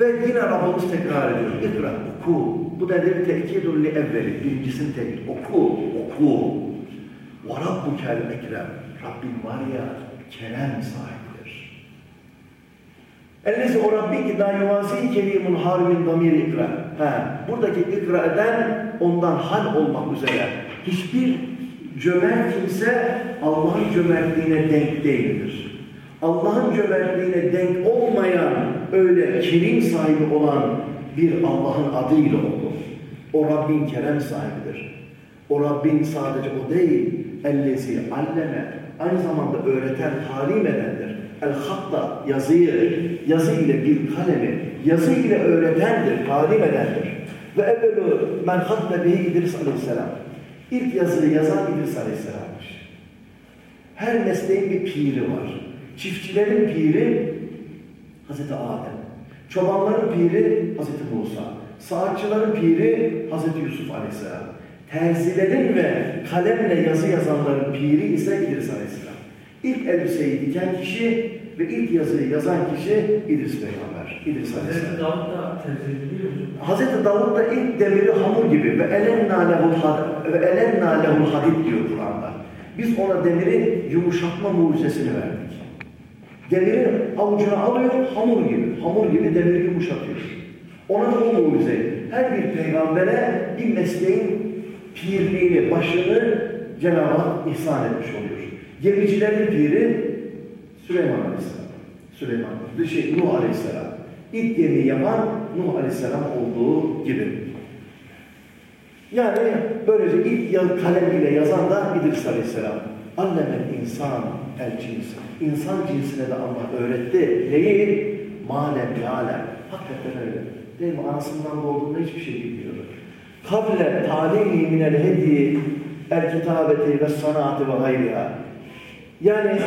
Ve yine Rabbimiz tekrar ediyor. İkra, oku. Bu bir tekidun li evveli. Birincisini tekid. Oku, oku. Ve rabbukel ekrem. Rabbim var ya, kerem sahibidir. Ellezi o Rabbi ki da yuvazi kelimun harbin damir ikra. Ha, buradaki ikra eden ondan hal olmak üzere. Hiçbir cömert kimse Allah'ın cömertliğine denk değildir. Allah'ın cömertliğine denk olmayan, öyle kerim sahibi olan bir Allah'ın adıyla oku. O Rabbin kerem sahibidir. O Rabbin sadece o değil, ellezi alleme, aynı zamanda öğreten, talim edendir. El-hatta yazıyı, yazı ile bir kalemi, yazı ile öğretendir, talim edendir. Ve evvelu men hatta bihi İdris aleyhisselam. İlk yazıyı yazan İdris aleyhisselammış. Her mesleğin bir piri var. Çiftçilerin piri Hazreti Adem. Çobanların piri Hazreti Musa. Saatçıların piri Hazreti Yusuf Aleyhisselam. Terzilerin ve kalemle yazı yazanların piri ise İdris Aleyhisselam. İlk elbiseyi diken kişi ve ilk yazıyı yazan kişi İdris Peygamber. İdris Aleyhisselam. Hazreti da Davud da ilk demiri hamur gibi ve elenna lehul ve elenna lehul hadid diyor Kur'an'da. Biz ona demiri yumuşatma mucizesini verdik. Demiri avucuna alıyor, hamur gibi. Hamur gibi demiri yumuşatıyor. Ona da o mucize. Her bir peygambere bir mesleğin pirliğini, başını Cenab-ı Hak ihsan etmiş oluyor. Gemicilerin piri Süleyman Aleyhisselam. Süleyman, şey Nuh Aleyhisselam. İlk gemiyi yapan Nuh Aleyhisselam olduğu gibi. Yani böylece ilk kalem ile yazan da İdris Aleyhisselam. Allemel insan el cins. İnsan cinsine de Allah öğretti. Neyi? Malem alem. Hakikaten öyle. Değil mi? Anasından doğduğunda hiçbir şey bilmiyordu. Kable talimi minel hedi el kitabeti ve sanatı ve hayriha. Yani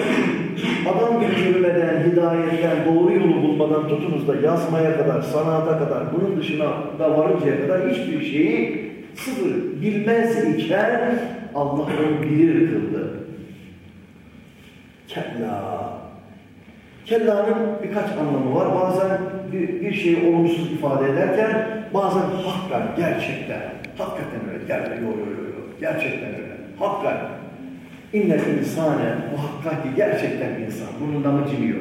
adam geçirmeden, hidayetten, doğru yolu bulmadan tutunuz da yazmaya kadar, sanata kadar, bunun dışına da varıncaya kadar hiçbir şeyi sıfır bilmez iken Allah onu bilir kıldı. Kella. Kella'nın birkaç anlamı var. Bazen bir, bir şeyi olumsuz ifade ederken bazen hakikaten, gerçekten, hakikaten öyle, gerçekten, yo, yo, yo, yo, gerçekten öyle, hakikaten. İnnel insane, muhakkak ki gerçekten insan, bunun damı cimiyor.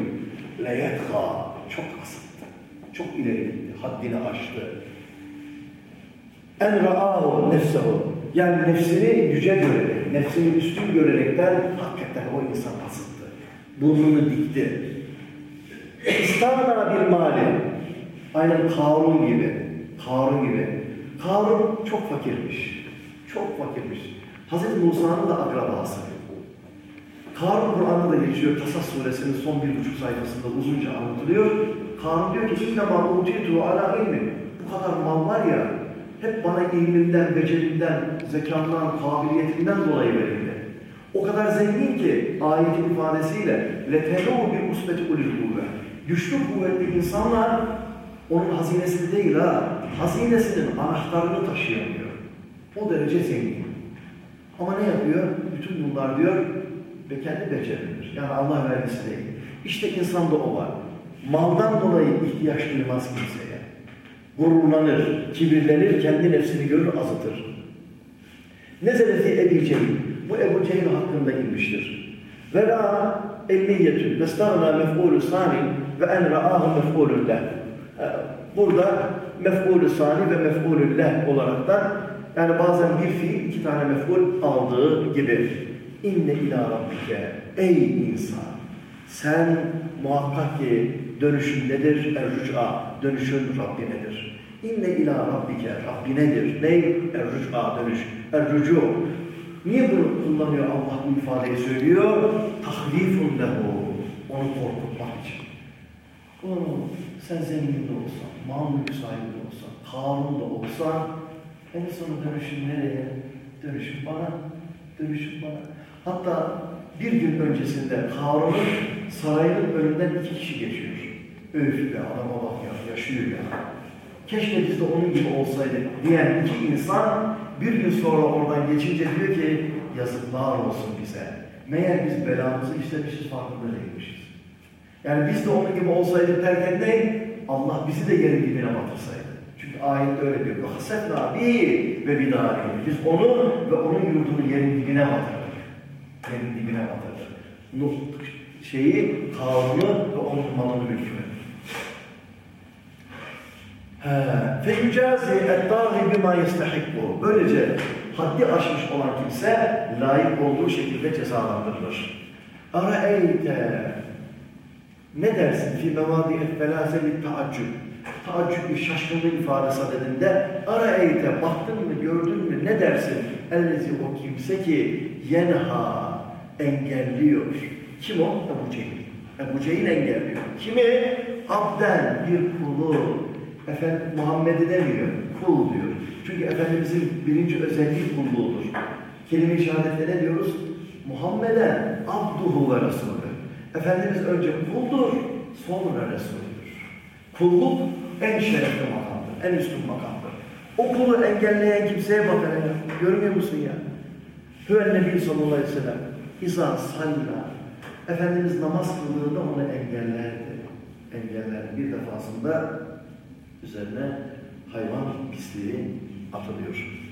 Leyetha, çok asıttı, çok ileri gitti, haddini aştı. En ra'ahu nefsehu, yani nefsini yüce görerek, nefsini üstün görerekten hakikaten o insan asıttı. Burnunu dikti. İstana bir mali. Aynen Karun gibi. Karun gibi. Karun çok fakirmiş. Çok fakirmiş. Hazreti Musa'nın da akrabası. Harun Kur'an'da da geçiyor. Kasas suresinin son bir buçuk sayfasında uzunca anlatılıyor. Harun diyor ki inne ma ala ilmi. Bu kadar mal var ya hep bana ilmimden, becerimden, zekamdan, kabiliyetimden dolayı verildi. O kadar zengin ki ayetin ifadesiyle letenehu bir usbeti ulul kuvve. Güçlü kuvvetli insanlar onun hazinesini değil ha, hazinesinin anahtarını taşıyamıyor. O derece zengin. Ama ne yapıyor? Bütün bunlar diyor, ve kendi becerilir. Yani Allah vergisi değil. İşte insanda o var. Maldan dolayı ihtiyaç duymaz kimseye. Gururlanır, kibirlenir, kendi nefsini görür, azıtır. Nezeleti Ebi Cehil. Bu Ebu Cehil hakkında inmiştir. Ve ra'a elliyetü vestağna mef'ulü sani ve en ra'ahu mef'ulü leh. Burada mef'ulü sani ve mef'ulü leh olaraktan yani bazen bir fiil iki tane mef'ul aldığı gibi. İnne ila rabbike ey insan sen muhakkak ki dönüşün nedir? Er-rüc'a dönüşün Rabbinedir. İnne ila rabbike Rabbinedir. Ney? Er-rüc'a dönüş. Er-rücu. Niye bunu kullanıyor Allah bu ifadeyi söylüyor? Tahlifun lehu. Onu korkutmak için. Oğlum sen zengin de olsan, mal sahibi de olsan, Karun da olsan en sonu dönüşün nereye? Dönüşün bana. Dönüşün bana. Hatta bir gün öncesinde Karun'un sarayının önünden iki kişi geçiyor. Öf be adama bak ya, yaşıyor ya. Keşke biz de onun gibi olsaydık diyen iki insan bir gün sonra oradan geçince diyor ki yazıklar olsun bize. Meğer biz belamızı işlemişiz farkında değilmişiz. Yani biz de onun gibi olsaydık derken ne? Allah bizi de yerin dibine batırsaydı. Çünkü ayette öyle diyor. Hasefna bi ve bidari. Biz onu ve onun yurdunu yerin dibine batırdık Yerin dibine batırdık. Nuh şeyi, kavmi ve onun malını mülkünü. فَيُجَازِ اَتَّاغِ بِمَا يَسْتَحِقُّ Böylece haddi aşmış olan kimse layık olduğu şekilde cezalandırılır. اَرَأَيْتَ Ne dersin? فِي مَوَادِئِ الْفَلَاسَ لِلْتَعَجُّبِ Taaccüb bir şaşkınlık ifadesi adedinde اَرَأَيْتَ Baktın mı, gördün mü, ne dersin? اَلَّذِي o kimse ki yenha engelliyor. Kim o? Ebu Cehil. Ebu Cehil engelliyor. Kimi? Abden bir kulu. Efendim Muhammed'i demiyor, kul diyor. Çünkü Efendimizin birinci özelliği kulluğudur. Kelime-i şehadette ne diyoruz? Muhammeden abduhu ve resulü. Efendimiz önce kuldur, sonra resulüdür. Kulluk en şerefli makamdır, en üstün makamdır. O kulu engelleyen kimseye ya. Görmüyor musun ya? Hüven Nebi sallallahu aleyhi ve sellem. İza salla. Efendimiz namaz kıldığında onu engellerdi. Engellerdi. Bir defasında üzerine hayvan pisliği atılıyor.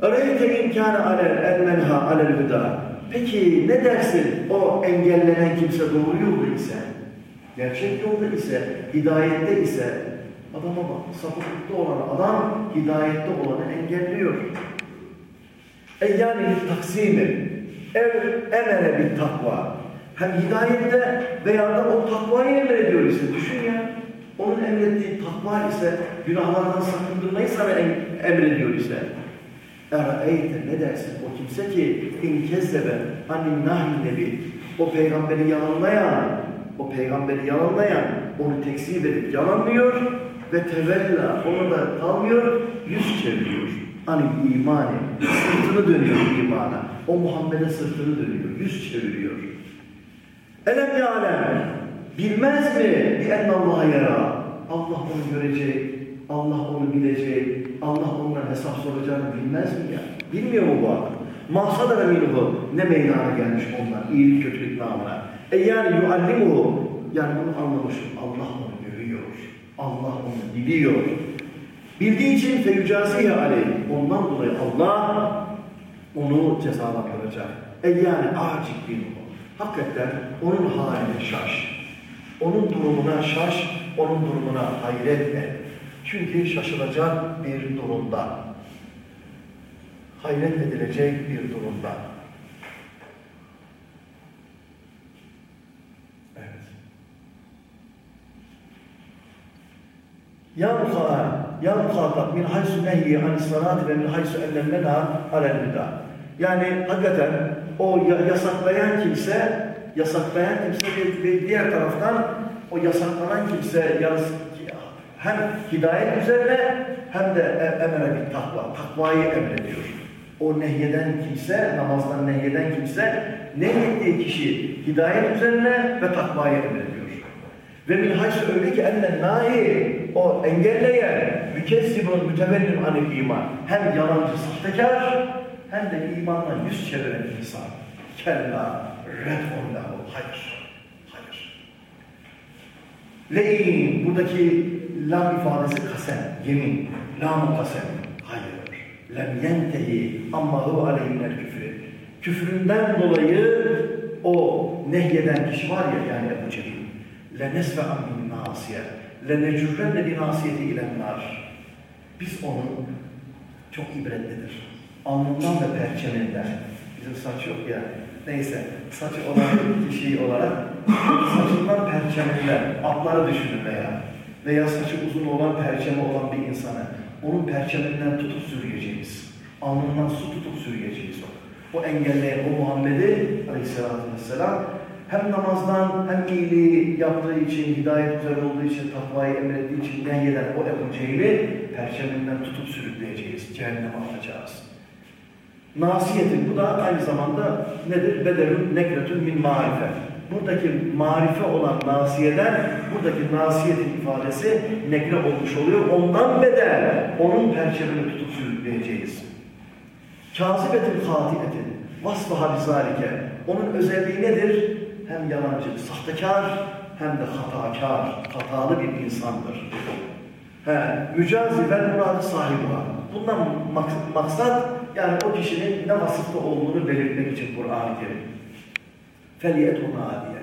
Öreyte imkanı alel el menha alel hüda. Peki ne dersin o engellenen kimse doğru yolda ise, gerçek yolda ise, hidayette ise, adama bak, sapıklıkta olan adam hidayette olanı engelliyor. E bir taksimi, ev, emere bir takva. Hem hidayette veya da o takvayı emrediyor ise, düşün ya. Onun emrettiği takva ise, günahlardan sakındırmayı sana em- emrediyor ise, Ere'eyte ne dersin o kimse ki inkezzebe hani nahi nebi o peygamberi yalanlayan o peygamberi yalanlayan onu tekzip edip yalanlıyor ve tevella onu da kalmıyor yüz çeviriyor. Hani imani sırtını dönüyor imana. O Muhammed'e sırtını dönüyor. Yüz çeviriyor. Elem yâlem bilmez mi bi ennallâhe yara Allah onu görecek, Allah onu bilecek, Allah ondan hesap soracağını bilmez mi ya? Bilmiyor mu bu adam? Mahsadara minhu ne meydana gelmiş onlar iyilik kötülük namına. E yani yuallimuhu yani bunu anlamışım. Allah onu görüyor. Allah onu biliyor. Bildiği için feyücaziye aleyh. Ondan dolayı Allah onu cezalandıracak. E yani acik bir Hakikaten onun haline şaş. Onun durumuna şaş, onun durumuna hayret et. Çünkü şaşılacak bir durumda. Hayret edilecek bir durumda. Evet. Ya mukhâ, ya mukhâtab min haysu nehyi anis salâti ve min haysu ennennena alel hüdâ. Yani hakikaten o ya- yasaklayan kimse, yasaklayan kimse ve- diğer taraftan o yasaklanan kimse yas- hem hidayet üzerine hem de e- emre bir takva, takvayı emrediyor. O nehyeden kimse, namazdan nehyeden kimse, nehyettiği kişi hidayet üzerine ve takvayı emrediyor. Ve min öyle ki enne nahi o engelleyen mükezzibun mütevellim anil iman. Hem yalancı sahtekar hem de imandan yüz çeviren insan. Kella redhullahu. Hayır. Hayır. Le'in buradaki lam ifadesi kasem, yemin. Lam kasem. Hayır. Lem yentehi ammahu aleyhinler küfrü. Küfründen dolayı o nehyeden kişi var ya yani Ebu Cehil. Lenesve amin nasiye. Lenecürren de bir nasiyeti ilenler. Biz onun çok ibretlidir. Alnından ve perçeminden. Bizim saç yok ya. Neyse, saçı olan kişi olarak saçından perçeminden, atları düşünün veya veya saçı uzun olan, perçemi olan bir insanı onun perçeminden tutup sürüyeceğiz. Alnından su tutup sürüyeceğiz o. O engelleyen o Muhammed'i aleyhissalatü vesselam hem namazdan hem iyiliği yaptığı için, hidayet üzere olduğu için, takvayı emrettiği için nehyeden o Ebu Cehil'i perçeminden tutup sürükleyeceğiz, cehenneme atacağız. Nasiyetin bu da aynı zamanda nedir? Bedelün nekretün min marife. Buradaki marife olan nasiyeden, buradaki nasiyetin ifadesi nekre olmuş oluyor. Ondan bedel, onun perçemini tutup sürükleyeceğiz. Kâzibetin hatiyetin, vasfaha bizalike. Onun özelliği nedir? Hem yalancı, sahtekar hem de hatakar, hatalı bir insandır. He, mücazi vel muradı sahibi var. Bundan maks- maksat yani o kişinin ne vasıfta olduğunu belirtmek için Kur'an-ı Kerim. O nadiye.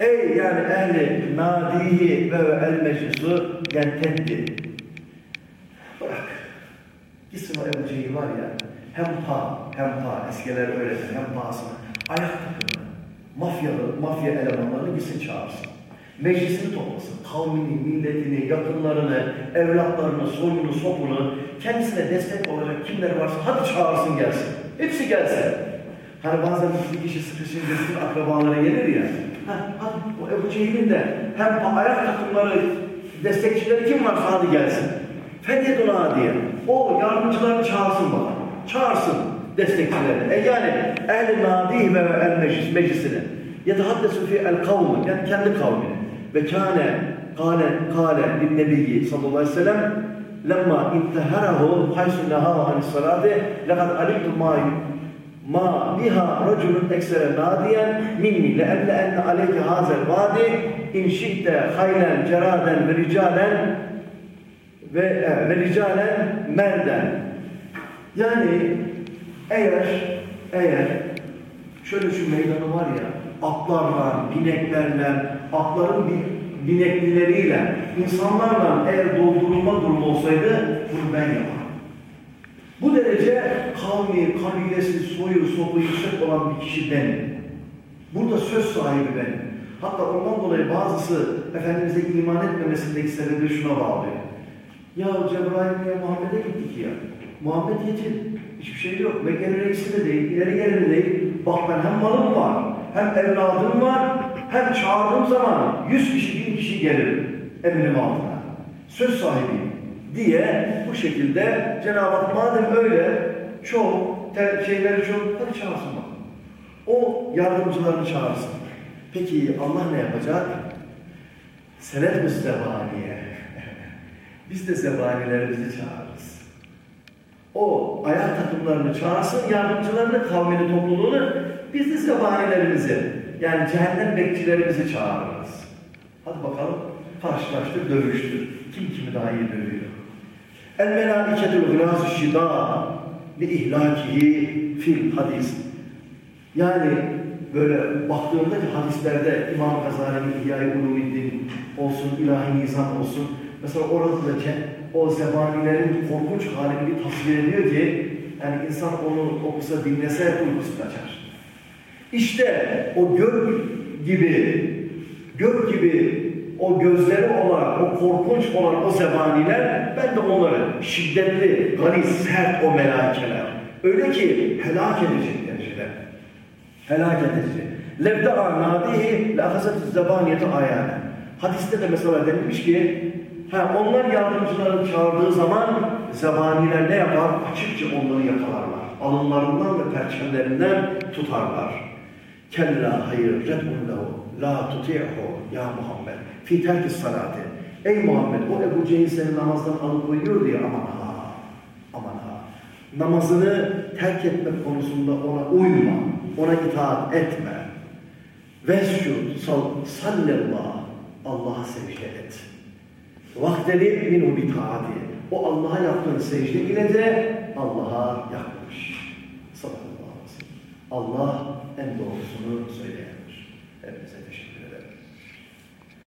Ey yani ehli nadihi ve el meclisu yenteddi. Bırak. Ebu Cehil var ya, hem pa, hem pa, eskiler öyledir, hem pahasına, ayak takımını, mafyalı, mafya elemanlarını gitsin çağırsın. Meclisini toplasın, kavmini, milletini, yakınlarını, evlatlarını, soyunu, sopunu, kendisine destek olacak kimler varsa hadi çağırsın gelsin. Hepsi gelsin. Hani bazen bir kişi sıkışınca bütün akrabalara gelir ya. Ha, hadi o Ebu Cehil'in de hem ayak takımları, destekçileri kim varsa hadi gelsin. Fededuna diye. O yardımcılarını çağırsın bana. Çağırsın destekçilerini. E yani ehl-i nadih ve el meclis, meclisini. Yetehaddesu fi el kavmi. Yani kendi kavmini. Ve kâne kâle kâle bin nebiyyi sallallahu aleyhi ve sellem lemma inteherahu haysu nehahu anis salati lekad alimtu ma ma biha raculun eksere nadiyen minni leemle enne aleyke hazel vadi in haylen ceraden ve ricalen ve, e, ve ricalen merden. Yani eğer eğer Şöyle şu meydanı var ya, atlarla, bineklerle, atların bin, bineklileriyle, insanlarla eğer doldurulma durumu olsaydı bunu ben yaparım. Bu derece kavmi, kabilesi, soyu, sopu yüksek olan bir kişi benim. Burada söz sahibi benim. Hatta ondan dolayı bazısı Efendimiz'e iman etmemesindeki sebebi şuna bağlıyor. Ya Cebrail'e Muhammed'e gittik ya. Muhammed yetim. Hiçbir şey yok. Mekke'nin reisi de değil, ileri geleni değil. Bak ben hem malım var, hem evladım var, hem çağırdığım zaman yüz kişi, bin kişi gelir emrim altına. Söz sahibiyim diye bu şekilde Cenab-ı Hak madem öyle çok şeyleri çok hadi çağırsın bak. O yardımcılarını çağırsın. Peki Allah ne yapacak? Senet müstebaniye. Biz de zebanilerimizi çağırırız. O ayak takımlarını çağırsın, yardımcılarını, kavmini, topluluğunu, biz de zebanilerimizi, yani cehennem bekçilerimizi çağırırız. Hadi bakalım, karşılaştır, dövüştür. Kim kimi daha iyi dövüyor? El melâiketül gılâz-ı şidâ li ihlâkihi fil hadis. Yani böyle baktığımda ki hadislerde İmam Gazali'nin İhya-i Ulumiddin olsun, ilahi nizam olsun. Mesela orada da o zebanilerin korkunç halini bir tasvir ediyor ki yani insan onu okusa dinlese uykusu kaçar. İşte o gök gibi, gök gibi o gözleri olan, o korkunç olan o zebaniler, ben de onları şiddetli, gani, sert o melaikeler. Öyle ki helak edecek derecede. Helak edici. Levda'a nadihi lafazat zebaniyeti ayane. Hadiste de mesela denilmiş ki ha, onlar yardımcılarını çağırdığı zaman zebaniler ne yapar? Açıkça onları yakalarlar. Alınlarından ve perçemlerinden tutarlar. Kella hayır red'un lehu la tuti'hu ya Muhammed fi terkis salati. Ey Muhammed o Ebu Cehil seni namazdan alıkoyuyor diye aman ha aman ha. Namazını terk etmek konusunda ona uyma, ona itaat etme. Vescud sal, sallallah Allah'a secde et. Vakteli minhu bitaati. O Allah'a yaptığın secde ile de Allah'a yakmış. Sallallahu aleyhi ve sellem. Allah en doğrusunu söyleyendir. Hepinize.